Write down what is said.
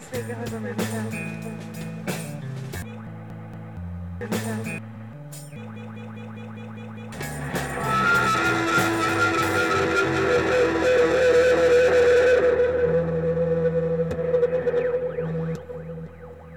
sei o é